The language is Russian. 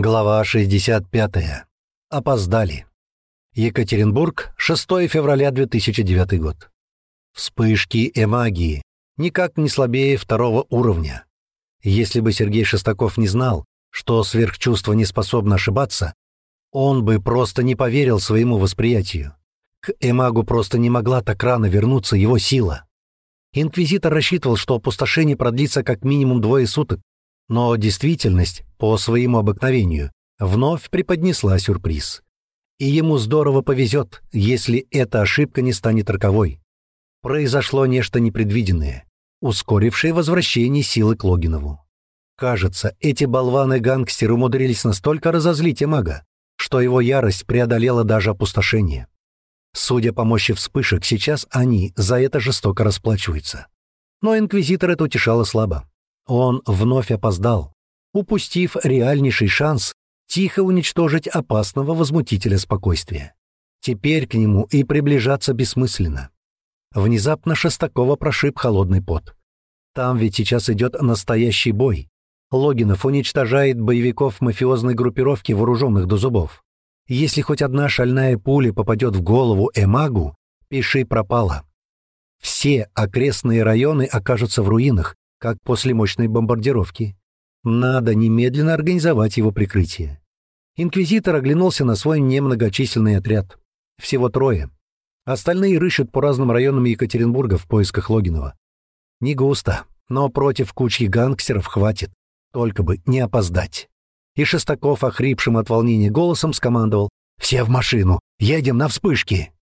Глава 65. Опоздали. Екатеринбург, 6 февраля 2009 год. Вспышки эмагии, никак не слабее второго уровня. Если бы Сергей Шестаков не знал, что сверхчувство не способно ошибаться, он бы просто не поверил своему восприятию. К эмагу просто не могла так рано вернуться его сила. Инквизитор рассчитывал, что опустошение продлится как минимум двое суток, но действительность, по своему обыкновению, вновь преподнесла сюрприз. И ему здорово повезет, если эта ошибка не станет роковой. Произошло нечто непредвиденное, ускорившее возвращение силы к Логинову. Кажется, эти болваны-гангстеры умудрились настолько разозлить мага, что его ярость преодолела даже опустошение. Судя по мощи вспышек, сейчас они за это жестоко расплачиваются. Но инквизитор это утешало слабо. Он вновь опоздал, упустив реальнейший шанс тихо уничтожить опасного возмутителя спокойствия. Теперь к нему и приближаться бессмысленно. Внезапно Шестакова прошиб холодный пот. Там ведь сейчас идет настоящий бой. Логинов уничтожает боевиков мафиозной группировки, вооруженных до зубов. Если хоть одна шальная пуля попадет в голову Эмагу, пиши пропало. Все окрестные районы окажутся в руинах, как после мощной бомбардировки. Надо немедленно организовать его прикрытие. Инквизитор оглянулся на свой немногочисленный отряд. Всего трое. Остальные рыщут по разным районам Екатеринбурга в поисках Логинова. Не густо, но против кучки гангстеров хватит. Только бы не опоздать. И Шестаков, охрипшим от волнения голосом, скомандовал «Все в машину! Едем на вспышки!»